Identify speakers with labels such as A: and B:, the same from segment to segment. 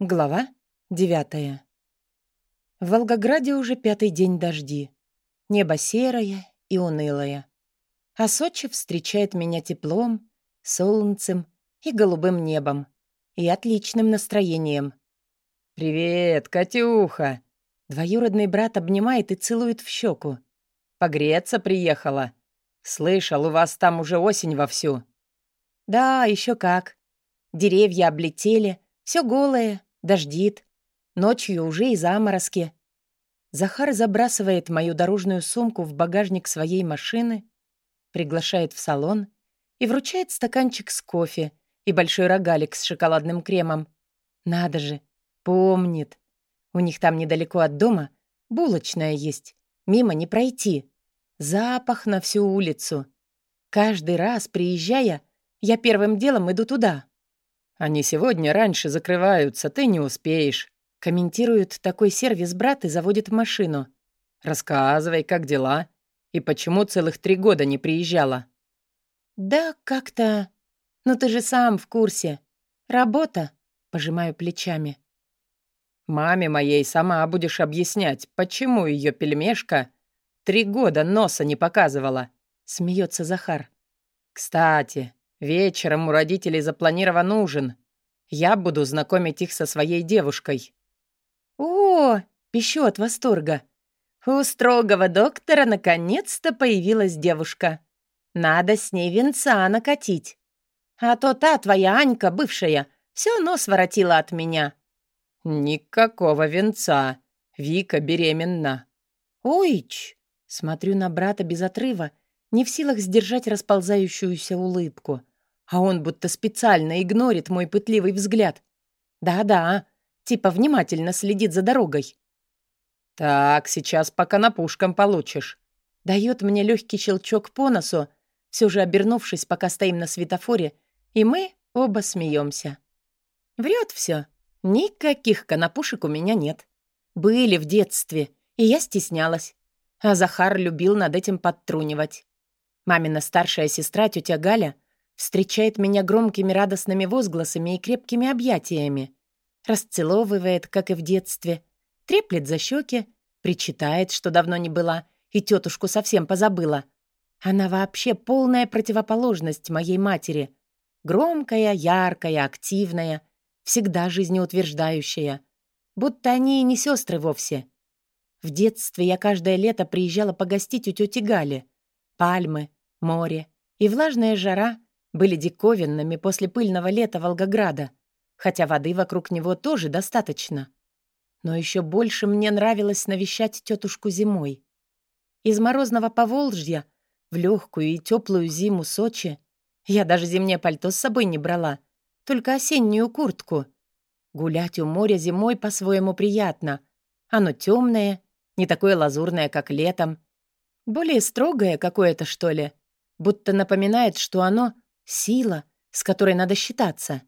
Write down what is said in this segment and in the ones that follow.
A: Глава девятая. В Волгограде уже пятый день дожди. Небо серое и унылое. А Сочи встречает меня теплом, солнцем и голубым небом. И отличным настроением.
B: «Привет, Катюха!»
A: Двоюродный брат обнимает и целует в щеку.
B: «Погреться приехала. Слышал, у вас там уже осень вовсю».
A: «Да, еще как. Деревья облетели, все голое, Дождит. Ночью уже и заморозки. Захар забрасывает мою дорожную сумку в багажник своей машины, приглашает в салон и вручает стаканчик с кофе и большой рогалик с шоколадным кремом. Надо же, помнит. У них там недалеко от дома булочная есть. Мимо не пройти. Запах на всю улицу. Каждый раз, приезжая, я первым делом иду туда.
B: «Они сегодня раньше закрываются, ты не успеешь», — комментирует такой сервис брат и заводит машину. «Рассказывай, как дела? И почему целых три года не приезжала?»
A: «Да как-то... Ну ты же сам в курсе. Работа», — пожимаю плечами.
B: «Маме моей сама будешь объяснять, почему ее пельмешка три года носа не показывала», — смеется Захар. «Кстати, Вечером у родителей запланирован ужин. Я буду знакомить их со своей девушкой».
A: «О!» — пищу от восторга. У строгого доктора наконец-то появилась девушка. Надо с ней венца накатить. А то та твоя Анька, бывшая, все нос воротила от меня.
B: Никакого венца. Вика беременна.
A: Ойч! Смотрю на брата без отрыва, не в силах сдержать расползающуюся улыбку а он будто специально игнорит мой пытливый взгляд. Да-да, типа внимательно следит за дорогой.
B: «Так, сейчас пока на пушкам получишь».
A: Дает мне легкий щелчок по носу, все же обернувшись, пока стоим на светофоре, и мы оба смеемся. Врет все. Никаких конопушек у меня нет. Были в детстве, и я стеснялась. А Захар любил над этим подтрунивать. Мамина старшая сестра, тетя Галя, встречает меня громкими радостными возгласами и крепкими объятиями, расцеловывает, как и в детстве, треплет за щеки, причитает, что давно не была, и тетушку совсем позабыла. Она вообще полная противоположность моей матери. Громкая, яркая, активная, всегда жизнеутверждающая. Будто они и не сестры вовсе. В детстве я каждое лето приезжала погостить у тети Гали. Пальмы, море и влажная жара были диковинными после пыльного лета Волгограда, хотя воды вокруг него тоже достаточно. Но еще больше мне нравилось навещать тетушку зимой. Из морозного Поволжья в легкую и теплую зиму Сочи я даже зимнее пальто с собой не брала, только осеннюю куртку. Гулять у моря зимой по-своему приятно. Оно темное, не такое лазурное, как летом. Более строгое какое-то, что ли. Будто напоминает, что оно Сила, с которой надо считаться.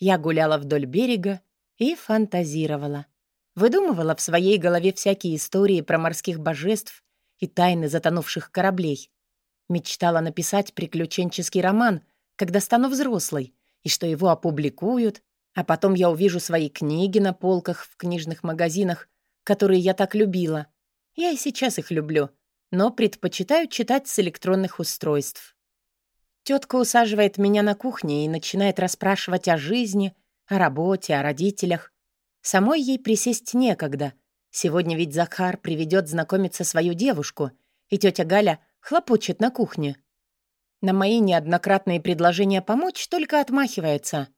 A: Я гуляла вдоль берега и фантазировала. Выдумывала в своей голове всякие истории про морских божеств и тайны затонувших кораблей. Мечтала написать приключенческий роман, когда стану взрослой, и что его опубликуют, а потом я увижу свои книги на полках в книжных магазинах, которые я так любила. Я и сейчас их люблю, но предпочитаю читать с электронных устройств. Тетка усаживает меня на кухне и начинает расспрашивать о жизни, о работе, о родителях. Самой ей присесть некогда. Сегодня ведь Захар приведет знакомиться свою девушку, и тетя Галя хлопочет на кухне. На мои неоднократные предложения помочь только отмахивается.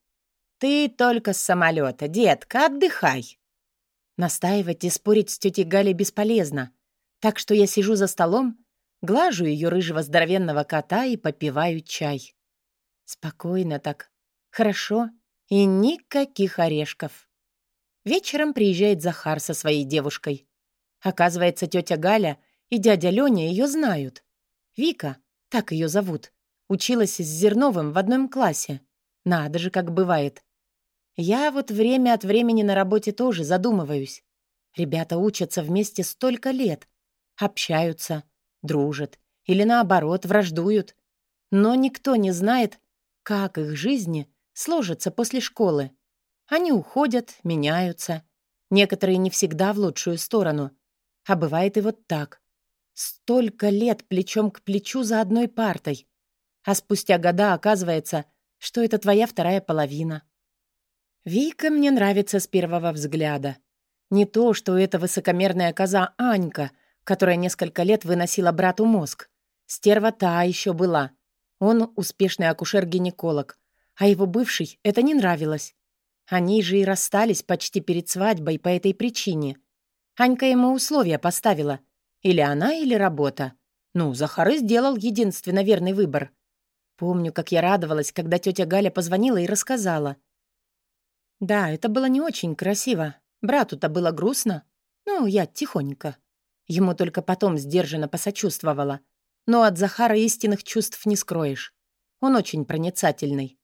A: «Ты только с самолета, детка, отдыхай!» Настаивать и спорить с тетей Галей бесполезно, так что я сижу за столом Глажу ее рыжего здоровенного кота и попиваю чай. Спокойно так. Хорошо. И никаких орешков. Вечером приезжает Захар со своей девушкой. Оказывается, тетя Галя и дядя Леня ее знают. Вика, так ее зовут, училась с Зерновым в одном классе. Надо же, как бывает. Я вот время от времени на работе тоже задумываюсь. Ребята учатся вместе столько лет, общаются, дружат или, наоборот, враждуют. Но никто не знает, как их жизни сложатся после школы. Они уходят, меняются. Некоторые не всегда в лучшую сторону. А бывает и вот так. Столько лет плечом к плечу за одной партой. А спустя года оказывается, что это твоя вторая половина. Вика мне нравится с первого взгляда. Не то, что это высокомерная коза Анька, которая несколько лет выносила брату мозг. Стерва та еще была. Он успешный акушер-гинеколог, а его бывший это не нравилось. Они же и расстались почти перед свадьбой по этой причине. Анька ему условия поставила. Или она, или работа. Ну, Захар и сделал единственно верный выбор. Помню, как я радовалась, когда тетя Галя позвонила и рассказала. Да, это было не очень красиво. Брату-то было грустно. Ну, я тихонько. Ему только потом сдержанно посочувствовала. Но от Захара истинных чувств не скроешь. Он очень проницательный.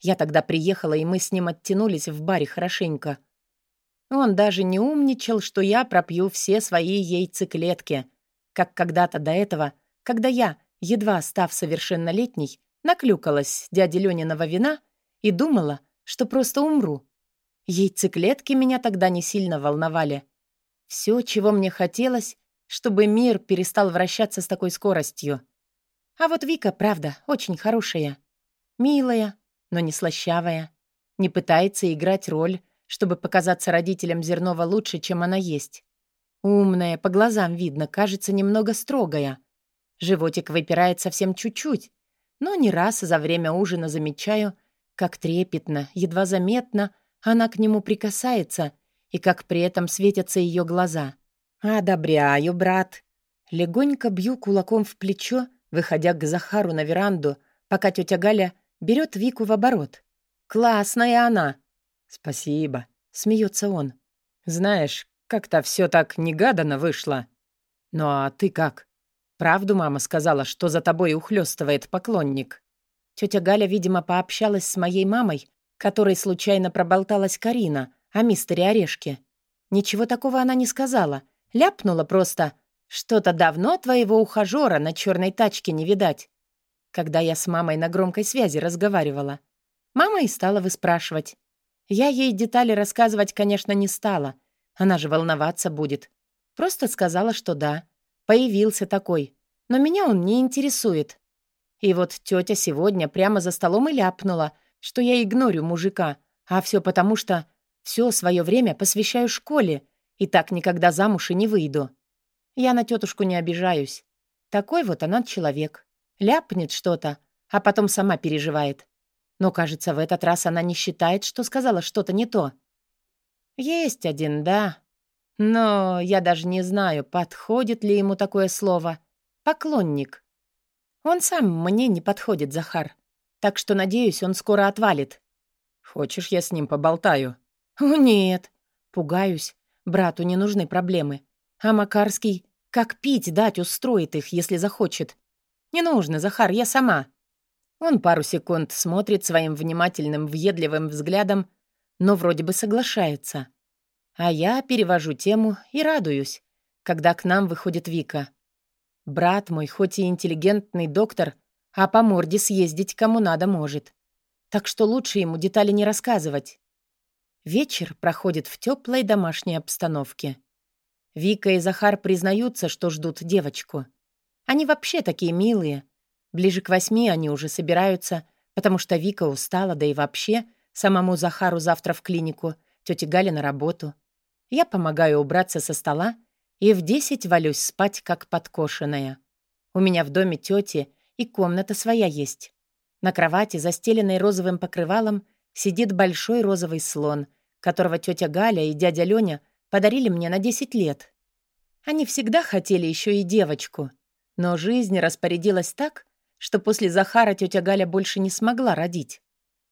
A: Я тогда приехала, и мы с ним оттянулись в баре хорошенько. Он даже не умничал, что я пропью все свои яйцеклетки, как когда-то до этого, когда я, едва став совершеннолетней, наклюкалась дяди Лёниного вина и думала, что просто умру. Яйцеклетки меня тогда не сильно волновали. Все, чего мне хотелось, чтобы мир перестал вращаться с такой скоростью. А вот Вика, правда, очень хорошая. Милая, но не слащавая. Не пытается играть роль, чтобы показаться родителям Зернова лучше, чем она есть. Умная, по глазам видно, кажется немного строгая. Животик выпирает совсем чуть-чуть, но не раз за время ужина замечаю, как трепетно, едва заметно она к нему прикасается и как при этом светятся ее глаза. «Одобряю, брат». Легонько бью кулаком в плечо, выходя к Захару на веранду, пока тетя Галя берет Вику в оборот. «Классная она!» «Спасибо», — смеется он. «Знаешь, как-то все так негаданно вышло. Ну а ты как? Правду мама сказала, что за тобой ухлёстывает поклонник?» Тетя Галя, видимо, пообщалась с моей мамой, которой случайно проболталась Карина о мистере Орешке. Ничего такого она не сказала. Ляпнула просто. «Что-то давно твоего ухажера на черной тачке не видать когда я с мамой на громкой связи разговаривала. Мама и стала выспрашивать. Я ей детали рассказывать, конечно, не стала. Она же волноваться будет. Просто сказала, что да. Появился такой. Но меня он не интересует. И вот тетя сегодня прямо за столом и ляпнула, что я игнорю мужика, а все потому, что все свое время посвящаю школе и так никогда замуж и не выйду. Я на тетушку не обижаюсь. Такой вот она человек. Ляпнет что-то, а потом сама переживает. Но, кажется, в этот раз она не считает, что сказала что-то не то. Есть один, да. Но я даже не знаю, подходит ли ему такое слово. Поклонник. Он сам мне не подходит, Захар. Так что, надеюсь, он скоро отвалит. Хочешь, я с ним поболтаю? О, нет. Пугаюсь. Брату не нужны проблемы. А Макарский как пить дать устроит их, если захочет. «Не нужно, Захар, я сама». Он пару секунд смотрит своим внимательным, въедливым взглядом, но вроде бы соглашается. А я перевожу тему и радуюсь, когда к нам выходит Вика. Брат мой, хоть и интеллигентный доктор, а по морде съездить кому надо может. Так что лучше ему детали не рассказывать. Вечер проходит в теплой домашней обстановке. Вика и Захар признаются, что ждут девочку. Они вообще такие милые. Ближе к восьми они уже собираются, потому что Вика устала, да и вообще самому Захару завтра в клинику, тете Гале на работу. Я помогаю убраться со стола и в десять валюсь спать, как подкошенная. У меня в доме тети и комната своя есть. На кровати, застеленной розовым покрывалом, сидит большой розовый слон, которого тетя Галя и дядя Лёня подарили мне на 10 лет. Они всегда хотели еще и девочку — но жизнь распорядилась так, что после Захара тетя Галя больше не смогла родить.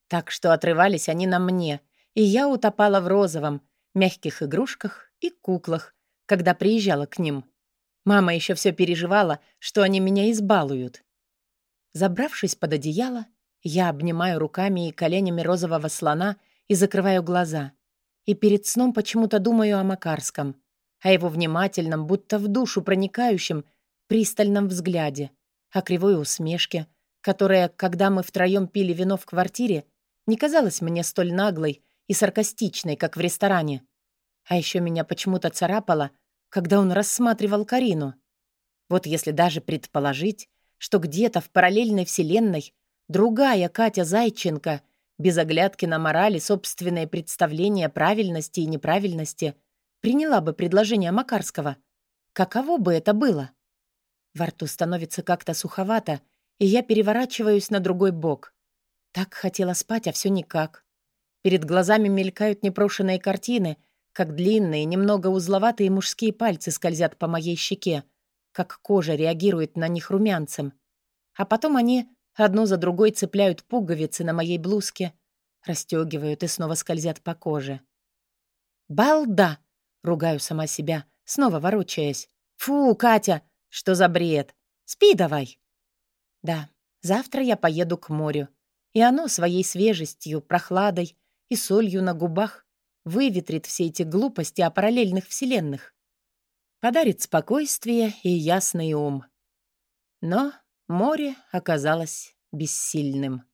A: Так что отрывались они на мне, и я утопала в розовом, мягких игрушках и куклах, когда приезжала к ним. Мама еще все переживала, что они меня избалуют. Забравшись под одеяло, я обнимаю руками и коленями розового слона и закрываю глаза. И перед сном почему-то думаю о Макарском, о его внимательном, будто в душу проникающем пристальном взгляде, о кривой усмешке, которая, когда мы втроем пили вино в квартире, не казалась мне столь наглой и саркастичной, как в ресторане. А еще меня почему-то царапало, когда он рассматривал Карину. Вот если даже предположить, что где-то в параллельной вселенной другая Катя Зайченко без оглядки на морали собственные представления правильности и неправильности приняла бы предложение Макарского. Каково бы это было? Во рту становится как-то суховато, и я переворачиваюсь на другой бок. Так хотела спать, а все никак. Перед глазами мелькают непрошенные картины, как длинные, немного узловатые мужские пальцы скользят по моей щеке, как кожа реагирует на них румянцем. А потом они одну за другой цепляют пуговицы на моей блузке, расстегивают и снова скользят по коже. «Балда!» — ругаю сама себя, снова ворочаясь. «Фу, Катя, что за бред? Спи давай!» Да, завтра я поеду к морю, и оно своей свежестью, прохладой и солью на губах выветрит все эти глупости о параллельных вселенных. Подарит спокойствие и ясный ум. Но море оказалось бессильным.